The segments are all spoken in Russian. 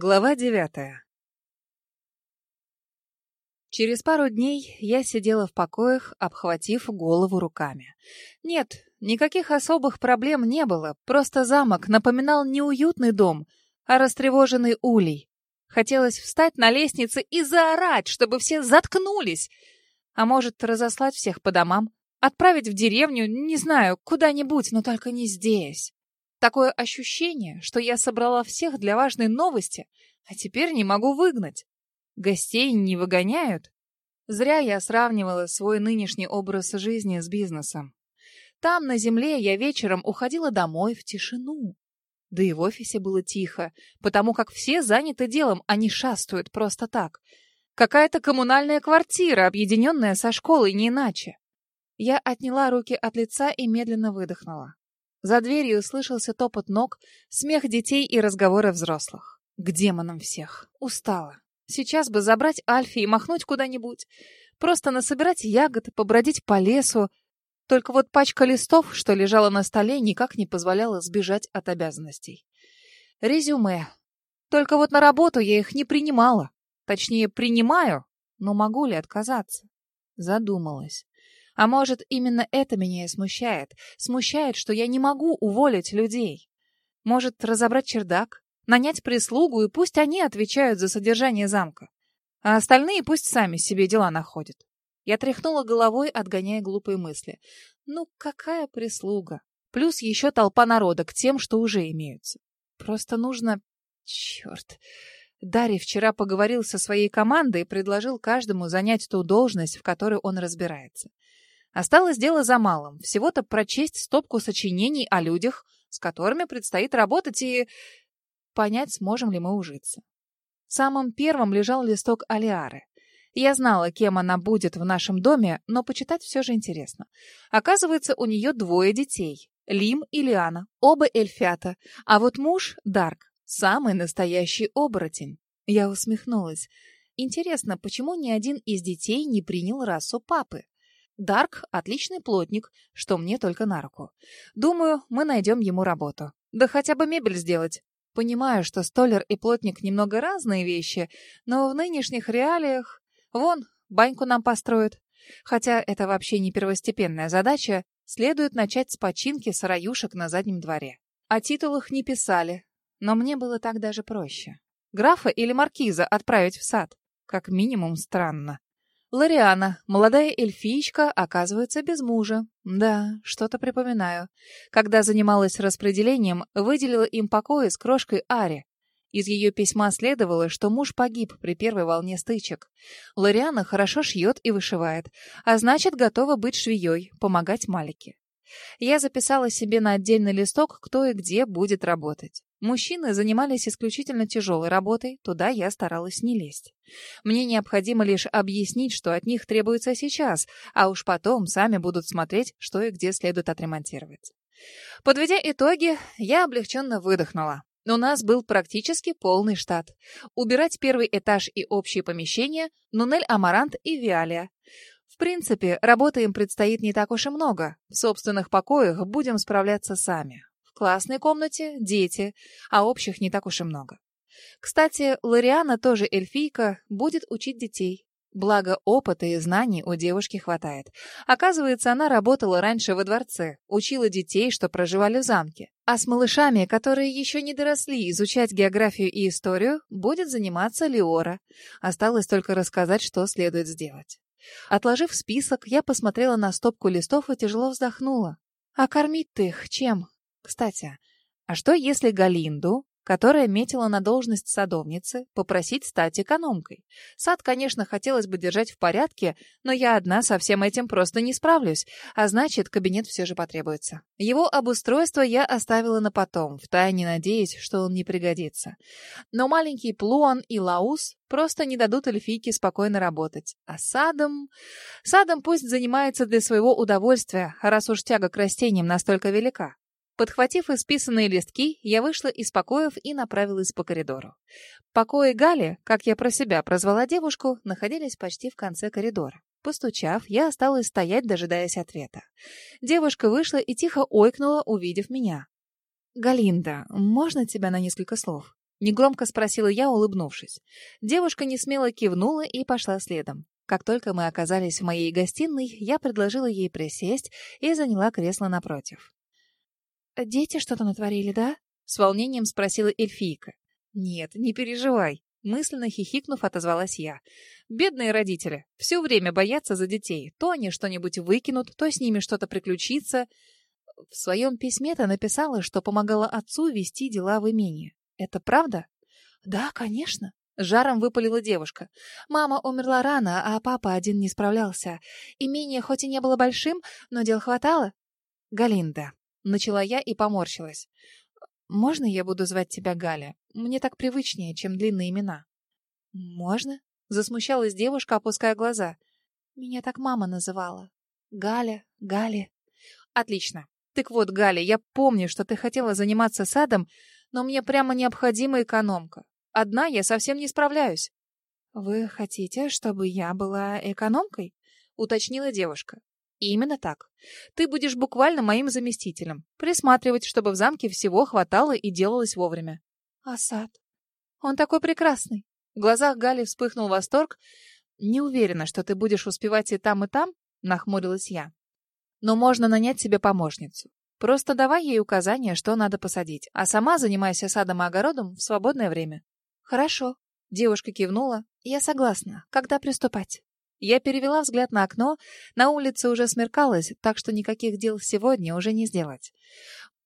Глава девятая Через пару дней я сидела в покоях, обхватив голову руками. Нет, никаких особых проблем не было, просто замок напоминал не уютный дом, а растревоженный улей. Хотелось встать на лестнице и заорать, чтобы все заткнулись. А может, разослать всех по домам, отправить в деревню, не знаю, куда-нибудь, но только не здесь. Такое ощущение, что я собрала всех для важной новости, а теперь не могу выгнать. Гостей не выгоняют. Зря я сравнивала свой нынешний образ жизни с бизнесом. Там, на земле, я вечером уходила домой в тишину. Да и в офисе было тихо, потому как все заняты делом, а не шастают просто так. Какая-то коммунальная квартира, объединенная со школой, не иначе. Я отняла руки от лица и медленно выдохнула. За дверью слышался топот ног, смех детей и разговоры взрослых. К демонам всех. Устала. Сейчас бы забрать Альфи и махнуть куда-нибудь. Просто насобирать ягод, побродить по лесу. Только вот пачка листов, что лежала на столе, никак не позволяла сбежать от обязанностей. Резюме. Только вот на работу я их не принимала. Точнее, принимаю, но могу ли отказаться? Задумалась. А может, именно это меня и смущает. Смущает, что я не могу уволить людей. Может, разобрать чердак, нанять прислугу, и пусть они отвечают за содержание замка. А остальные пусть сами себе дела находят. Я тряхнула головой, отгоняя глупые мысли. Ну, какая прислуга? Плюс еще толпа народа к тем, что уже имеются. Просто нужно... Черт. Дарья вчера поговорил со своей командой и предложил каждому занять ту должность, в которой он разбирается. Осталось дело за малым. Всего-то прочесть стопку сочинений о людях, с которыми предстоит работать, и понять, сможем ли мы ужиться. Самым первым лежал листок Алиары. Я знала, кем она будет в нашем доме, но почитать все же интересно. Оказывается, у нее двое детей. Лим и Лиана, оба эльфята, а вот муж, Дарк, самый настоящий оборотень. Я усмехнулась. Интересно, почему ни один из детей не принял расу папы? Дарк — отличный плотник, что мне только на руку. Думаю, мы найдем ему работу. Да хотя бы мебель сделать. Понимаю, что столер и плотник немного разные вещи, но в нынешних реалиях... Вон, баньку нам построят. Хотя это вообще не первостепенная задача, следует начать с починки сыроюшек на заднем дворе. О титулах не писали, но мне было так даже проще. Графа или маркиза отправить в сад? Как минимум странно. Лариана, молодая эльфийка, оказывается без мужа. Да, что-то припоминаю. Когда занималась распределением, выделила им покои с крошкой Ари. Из ее письма следовало, что муж погиб при первой волне стычек. Лариана хорошо шьет и вышивает, а значит, готова быть швеей, помогать Малике. Я записала себе на отдельный листок, кто и где будет работать. Мужчины занимались исключительно тяжелой работой, туда я старалась не лезть. Мне необходимо лишь объяснить, что от них требуется сейчас, а уж потом сами будут смотреть, что и где следует отремонтировать. Подведя итоги, я облегченно выдохнула. У нас был практически полный штат. Убирать первый этаж и общие помещения — Нунель Амарант и Виалия. В принципе, работы им предстоит не так уж и много. В собственных покоях будем справляться сами классной комнате — дети, а общих не так уж и много. Кстати, Лориана тоже эльфийка, будет учить детей. Благо, опыта и знаний у девушки хватает. Оказывается, она работала раньше во дворце, учила детей, что проживали в замке. А с малышами, которые еще не доросли изучать географию и историю, будет заниматься Леора. Осталось только рассказать, что следует сделать. Отложив список, я посмотрела на стопку листов и тяжело вздохнула. «А кормить ты их чем? Кстати, а что если Галинду, которая метила на должность садовницы, попросить стать экономкой? Сад, конечно, хотелось бы держать в порядке, но я одна со всем этим просто не справлюсь, а значит, кабинет все же потребуется. Его обустройство я оставила на потом, втайне надеясь, что он не пригодится. Но маленький Плуан и Лаус просто не дадут эльфийке спокойно работать. А садом... Садом пусть занимается для своего удовольствия, раз уж тяга к растениям настолько велика. Подхватив исписанные листки, я вышла из покоев и направилась по коридору. Покои Гали, как я про себя прозвала девушку, находились почти в конце коридора. Постучав, я осталась стоять, дожидаясь ответа. Девушка вышла и тихо ойкнула, увидев меня. «Галинда, можно тебя на несколько слов?» Негромко спросила я, улыбнувшись. Девушка несмело кивнула и пошла следом. Как только мы оказались в моей гостиной, я предложила ей присесть и заняла кресло напротив. «Дети что-то натворили, да?» — с волнением спросила эльфийка. «Нет, не переживай», — мысленно хихикнув, отозвалась я. «Бедные родители. Все время боятся за детей. То они что-нибудь выкинут, то с ними что-то приключится». В своем письме ты написала, что помогала отцу вести дела в имении. Это правда? Да, конечно. Жаром выпалила девушка. Мама умерла рано, а папа один не справлялся. Имение хоть и не было большим, но дел хватало. Галинда. Начала я и поморщилась. «Можно я буду звать тебя Галя? Мне так привычнее, чем длинные имена». «Можно?» — засмущалась девушка, опуская глаза. «Меня так мама называла. Галя, Галя». «Отлично. Так вот, Галя, я помню, что ты хотела заниматься садом, но мне прямо необходима экономка. Одна я совсем не справляюсь». «Вы хотите, чтобы я была экономкой?» — уточнила девушка. Именно так. Ты будешь буквально моим заместителем. Присматривать, чтобы в замке всего хватало и делалось вовремя. А сад? Он такой прекрасный. В глазах Гали вспыхнул восторг. Не уверена, что ты будешь успевать и там, и там, нахмурилась я. Но можно нанять себе помощницу. Просто давай ей указания, что надо посадить, а сама занимайся садом и огородом в свободное время. Хорошо. Девушка кивнула. Я согласна. Когда приступать? Я перевела взгляд на окно. На улице уже смеркалось, так что никаких дел сегодня уже не сделать.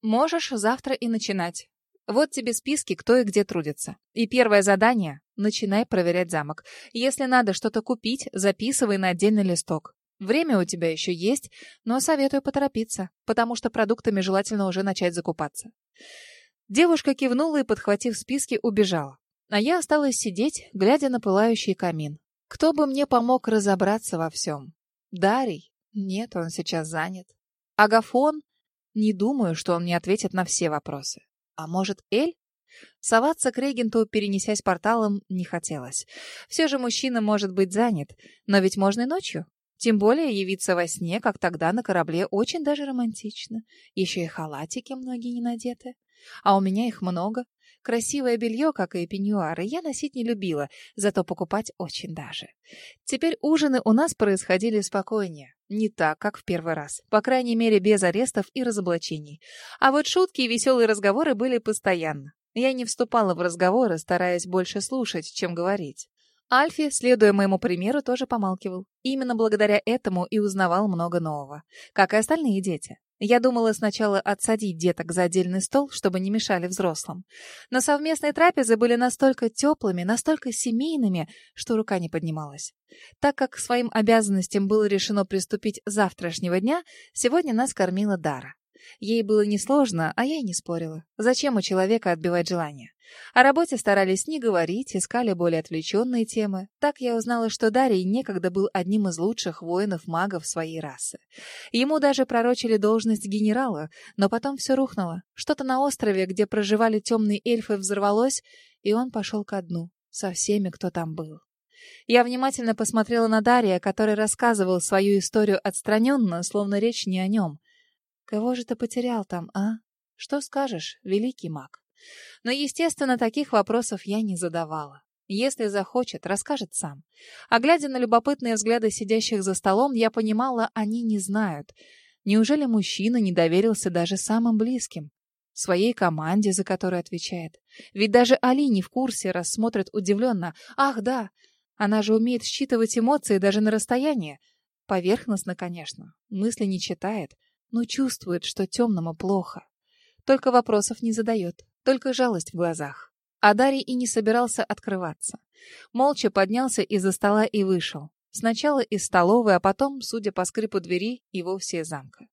Можешь завтра и начинать. Вот тебе списки, кто и где трудится. И первое задание — начинай проверять замок. Если надо что-то купить, записывай на отдельный листок. Время у тебя еще есть, но советую поторопиться, потому что продуктами желательно уже начать закупаться. Девушка кивнула и, подхватив списки, убежала. А я осталась сидеть, глядя на пылающий камин. Кто бы мне помог разобраться во всем? Дарий? Нет, он сейчас занят. Агафон? Не думаю, что он мне ответит на все вопросы. А может, Эль? Соваться к регенту, перенесясь порталом, не хотелось. Все же мужчина может быть занят, но ведь можно и ночью. Тем более явиться во сне, как тогда на корабле, очень даже романтично. Еще и халатики многие не надеты. А у меня их много. Красивое белье, как и пеньюары, я носить не любила, зато покупать очень даже. Теперь ужины у нас происходили спокойнее. Не так, как в первый раз. По крайней мере, без арестов и разоблачений. А вот шутки и веселые разговоры были постоянно. Я не вступала в разговоры, стараясь больше слушать, чем говорить. Альфи, следуя моему примеру, тоже помалкивал. Именно благодаря этому и узнавал много нового. Как и остальные дети. Я думала сначала отсадить деток за отдельный стол, чтобы не мешали взрослым. Но совместные трапезы были настолько теплыми, настолько семейными, что рука не поднималась. Так как своим обязанностям было решено приступить завтрашнего дня, сегодня нас кормила Дара. Ей было несложно, а я и не спорила. Зачем у человека отбивать желание? О работе старались не говорить, искали более отвлеченные темы. Так я узнала, что Дарий некогда был одним из лучших воинов-магов своей расы. Ему даже пророчили должность генерала, но потом все рухнуло. Что-то на острове, где проживали темные эльфы, взорвалось, и он пошел ко дну со всеми, кто там был. Я внимательно посмотрела на Дария, который рассказывал свою историю отстраненно, словно речь не о нем. Кого же ты потерял там, а? Что скажешь, великий маг? Но, естественно, таких вопросов я не задавала. Если захочет, расскажет сам. А глядя на любопытные взгляды сидящих за столом, я понимала, они не знают. Неужели мужчина не доверился даже самым близким? Своей команде, за которую отвечает. Ведь даже Али не в курсе, рассмотрит удивленно. Ах, да, она же умеет считывать эмоции даже на расстоянии. Поверхностно, конечно. Мысли не читает но чувствует, что темному плохо. Только вопросов не задает, только жалость в глазах. А Дарий и не собирался открываться. Молча поднялся из-за стола и вышел. Сначала из столовой, а потом, судя по скрипу двери, и вовсе из замка.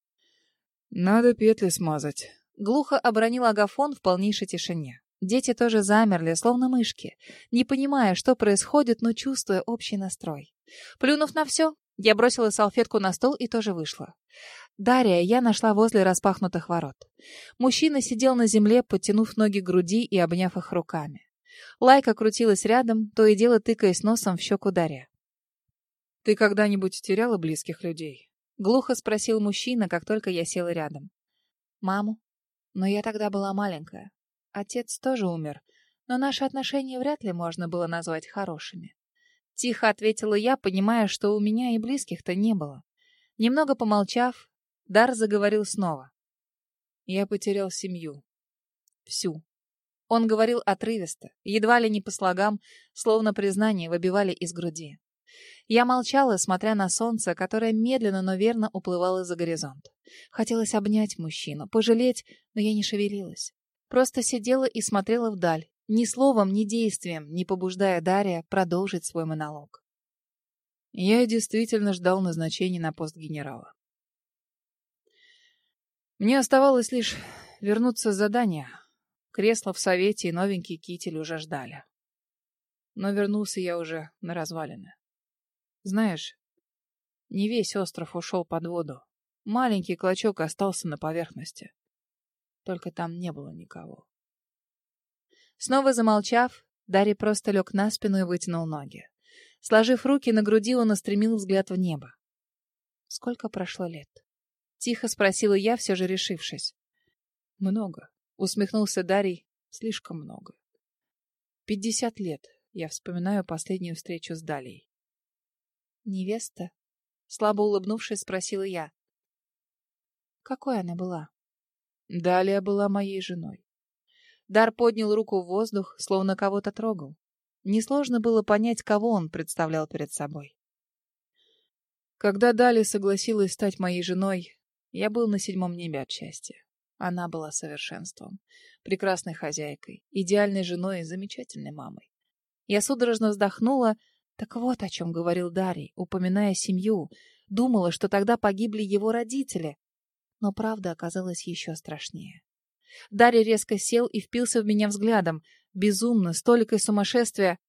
«Надо петли смазать», — глухо обронил Агафон в полнейшей тишине. Дети тоже замерли, словно мышки, не понимая, что происходит, но чувствуя общий настрой. Плюнув на все, я бросила салфетку на стол и тоже вышла. Дарья я нашла возле распахнутых ворот. Мужчина сидел на земле, подтянув ноги к груди и обняв их руками. Лайка крутилась рядом, то и дело тыкаясь носом в щеку Дарья. «Ты когда-нибудь теряла близких людей?» — глухо спросил мужчина, как только я села рядом. «Маму. Но я тогда была маленькая. Отец тоже умер. но наши отношения вряд ли можно было назвать хорошими. Тихо ответила я, понимая, что у меня и близких-то не было. Немного помолчав, Дар заговорил снова. Я потерял семью. Всю. Он говорил отрывисто, едва ли не по слогам, словно признание выбивали из груди. Я молчала, смотря на солнце, которое медленно, но верно уплывало за горизонт. Хотелось обнять мужчину, пожалеть, но я не шевелилась. Просто сидела и смотрела вдаль, ни словом, ни действием, не побуждая Дария продолжить свой монолог. Я действительно ждал назначения на пост генерала. Мне оставалось лишь вернуться с задания. Кресло в совете и новенький китель уже ждали. Но вернулся я уже на развалины. Знаешь, не весь остров ушел под воду. Маленький клочок остался на поверхности. Только там не было никого. Снова замолчав, Дарий просто лег на спину и вытянул ноги. Сложив руки на груди, он устремил взгляд в небо. «Сколько прошло лет?» Тихо спросила я, все же решившись. «Много», — усмехнулся Дарий. «Слишком много. Пятьдесят лет. Я вспоминаю последнюю встречу с Далей. «Невеста?» — слабо улыбнувшись, спросила я. «Какой она была?» «Далее была моей женой». Дар поднял руку в воздух, словно кого-то трогал. Несложно было понять, кого он представлял перед собой. Когда Дали согласилась стать моей женой, я был на седьмом небе от счастья. Она была совершенством, прекрасной хозяйкой, идеальной женой и замечательной мамой. Я судорожно вздохнула, так вот о чем говорил Дарий, упоминая семью. Думала, что тогда погибли его родители. Но правда оказалась еще страшнее. Дарий резко сел и впился в меня взглядом. Безумно, столикой сумасшествия.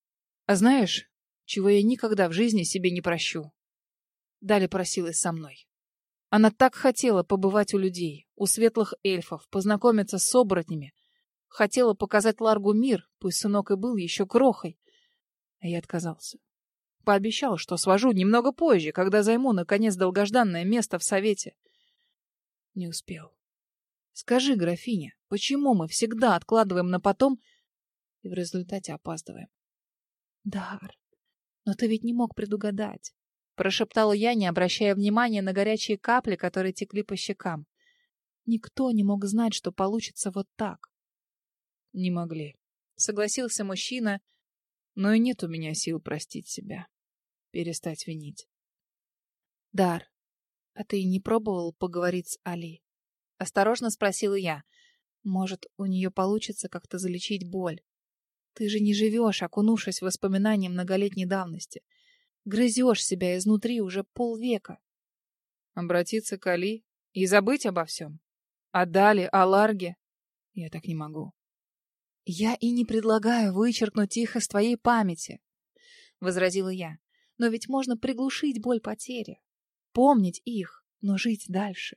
А знаешь, чего я никогда в жизни себе не прощу? Дали просилась со мной. Она так хотела побывать у людей, у светлых эльфов, познакомиться с оборотнями. Хотела показать Ларгу мир, пусть сынок и был еще крохой. А я отказался. Пообещал, что свожу немного позже, когда займу, наконец, долгожданное место в совете. Не успел. Скажи, графиня, почему мы всегда откладываем на потом и в результате опаздываем? Дар, но ты ведь не мог предугадать. Прошептала я, не обращая внимания на горячие капли, которые текли по щекам. Никто не мог знать, что получится вот так. Не могли. Согласился мужчина, но и нет у меня сил простить себя, перестать винить. Дар, а ты не пробовал поговорить с Али? Осторожно спросила я. Может, у нее получится как-то залечить боль? Ты же не живешь, окунувшись в воспоминания многолетней давности. Грызешь себя изнутри уже полвека. Обратиться к Али и забыть обо всем? О Дали, о Ларге? Я так не могу. «Я и не предлагаю вычеркнуть их из твоей памяти», — возразила я. «Но ведь можно приглушить боль потери, помнить их, но жить дальше».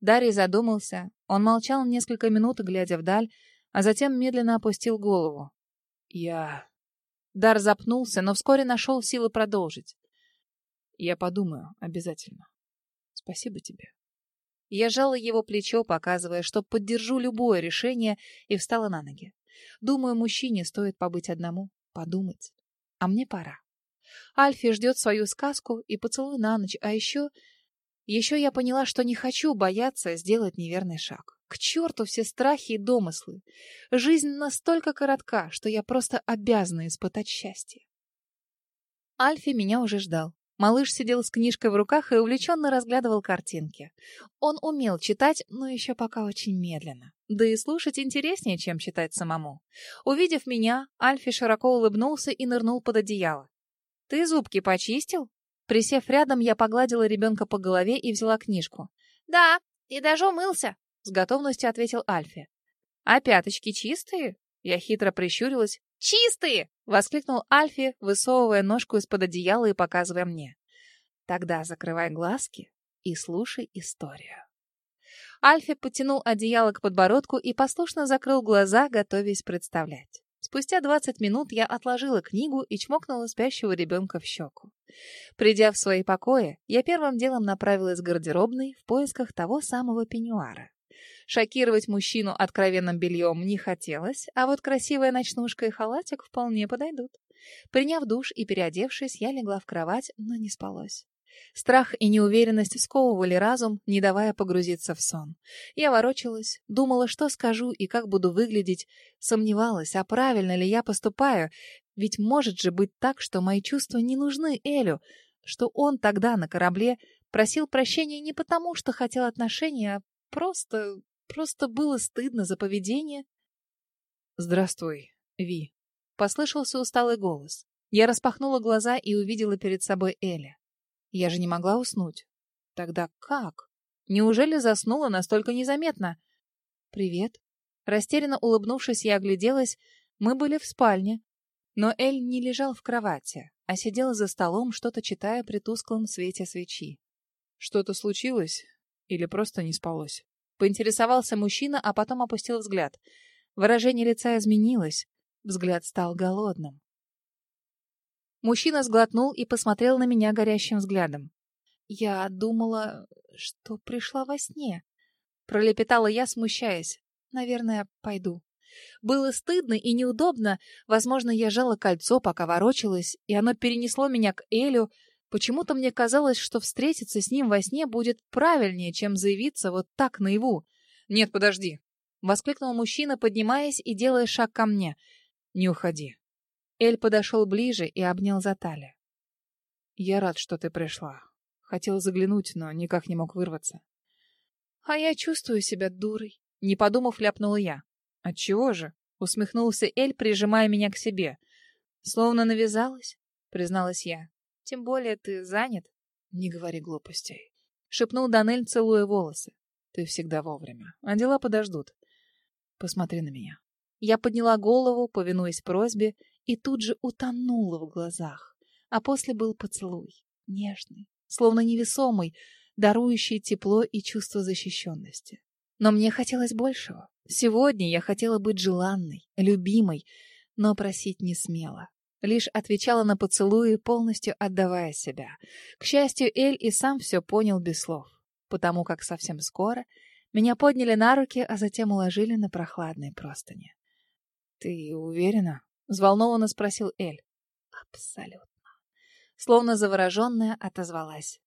Дарий задумался. Он молчал несколько минут, глядя вдаль, а затем медленно опустил голову. «Я...» Дар запнулся, но вскоре нашел силы продолжить. «Я подумаю, обязательно. Спасибо тебе». Я жала его плечо, показывая, что поддержу любое решение, и встала на ноги. Думаю, мужчине стоит побыть одному, подумать. А мне пора. Альфи ждет свою сказку и поцелуй на ночь, а еще... Еще я поняла, что не хочу бояться сделать неверный шаг. К черту все страхи и домыслы. Жизнь настолько коротка, что я просто обязана испытать счастье. Альфи меня уже ждал. Малыш сидел с книжкой в руках и увлеченно разглядывал картинки. Он умел читать, но еще пока очень медленно. Да и слушать интереснее, чем читать самому. Увидев меня, Альфи широко улыбнулся и нырнул под одеяло. «Ты зубки почистил?» Присев рядом, я погладила ребенка по голове и взяла книжку. «Да, и даже умылся», — с готовностью ответил Альфи. «А пяточки чистые?» Я хитро прищурилась. «Чистые!» — воскликнул Альфи, высовывая ножку из-под одеяла и показывая мне. «Тогда закрывай глазки и слушай историю». Альфи потянул одеяло к подбородку и послушно закрыл глаза, готовясь представлять. Спустя двадцать минут я отложила книгу и чмокнула спящего ребенка в щеку. Придя в свои покои, я первым делом направилась в гардеробной в поисках того самого пеньюара. Шокировать мужчину откровенным бельем не хотелось, а вот красивая ночнушка и халатик вполне подойдут. Приняв душ и переодевшись, я легла в кровать, но не спалось. Страх и неуверенность сковывали разум, не давая погрузиться в сон. Я ворочалась, думала, что скажу и как буду выглядеть, сомневалась, а правильно ли я поступаю, ведь может же быть так, что мои чувства не нужны Элю, что он тогда на корабле просил прощения не потому, что хотел отношения, а просто... просто было стыдно за поведение. «Здравствуй, Ви», — послышался усталый голос. Я распахнула глаза и увидела перед собой Эля. Я же не могла уснуть. Тогда как? Неужели заснула настолько незаметно? «Привет». Растерянно улыбнувшись, я огляделась. Мы были в спальне. Но Эль не лежал в кровати, а сидел за столом, что-то читая при тусклом свете свечи. «Что-то случилось? Или просто не спалось?» Поинтересовался мужчина, а потом опустил взгляд. Выражение лица изменилось. Взгляд стал голодным. Мужчина сглотнул и посмотрел на меня горящим взглядом. «Я думала, что пришла во сне». Пролепетала я, смущаясь. «Наверное, пойду». Было стыдно и неудобно. Возможно, я жала кольцо, пока ворочалась, и оно перенесло меня к Элю. Почему-то мне казалось, что встретиться с ним во сне будет правильнее, чем заявиться вот так наяву. «Нет, подожди!» — воскликнул мужчина, поднимаясь и делая шаг ко мне. «Не уходи. Эль подошел ближе и обнял за талию. «Я рад, что ты пришла. Хотел заглянуть, но никак не мог вырваться». «А я чувствую себя дурой», — не подумав, ляпнула я. «Отчего же?» — усмехнулся Эль, прижимая меня к себе. «Словно навязалась», — призналась я. «Тем более ты занят». «Не говори глупостей», — шепнул Данель, целуя волосы. «Ты всегда вовремя, а дела подождут. Посмотри на меня». Я подняла голову, повинуясь просьбе, и тут же утонула в глазах. А после был поцелуй, нежный, словно невесомый, дарующий тепло и чувство защищенности. Но мне хотелось большего. Сегодня я хотела быть желанной, любимой, но просить не смела. Лишь отвечала на поцелуи, полностью отдавая себя. К счастью, Эль и сам все понял без слов, потому как совсем скоро меня подняли на руки, а затем уложили на прохладные простыни. «Ты уверена?» — взволнованно спросил Эль. «Абсолютно». Словно завороженная отозвалась.